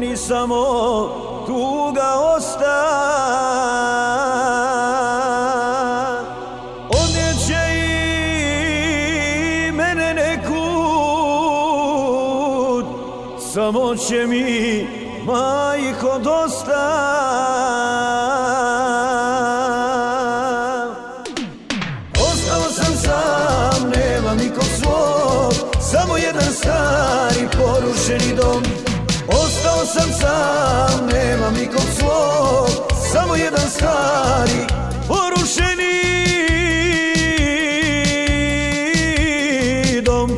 meni samo tuga osta. Odneće i mene nekud Samo će mi majko dosta. Ostao sam sam, nema nikog svog Samo jedan stari porušeni dom sam sam, nema nikog svog Samo jedan stari porušeni dom.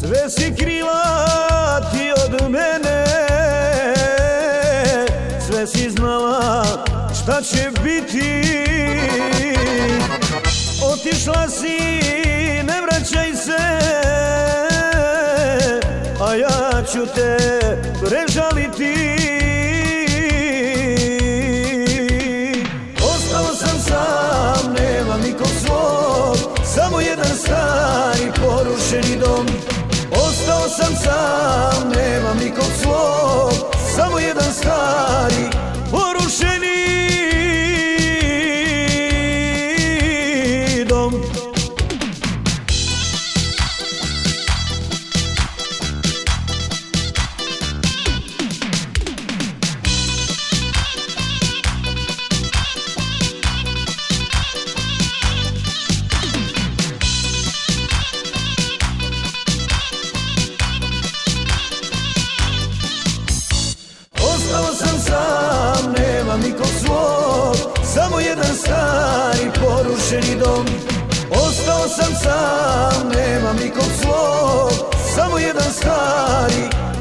Sve si krila ti Si znala šta će biti. Otišla si, ne vraćaj se A ja ću te prežaliti. Ostao sam sam, nema nikog svog Samo jedan stari porušeni dom. Ostao sam sam, nemam nikog svog sam sam, nema nikog svog Samo jedan stari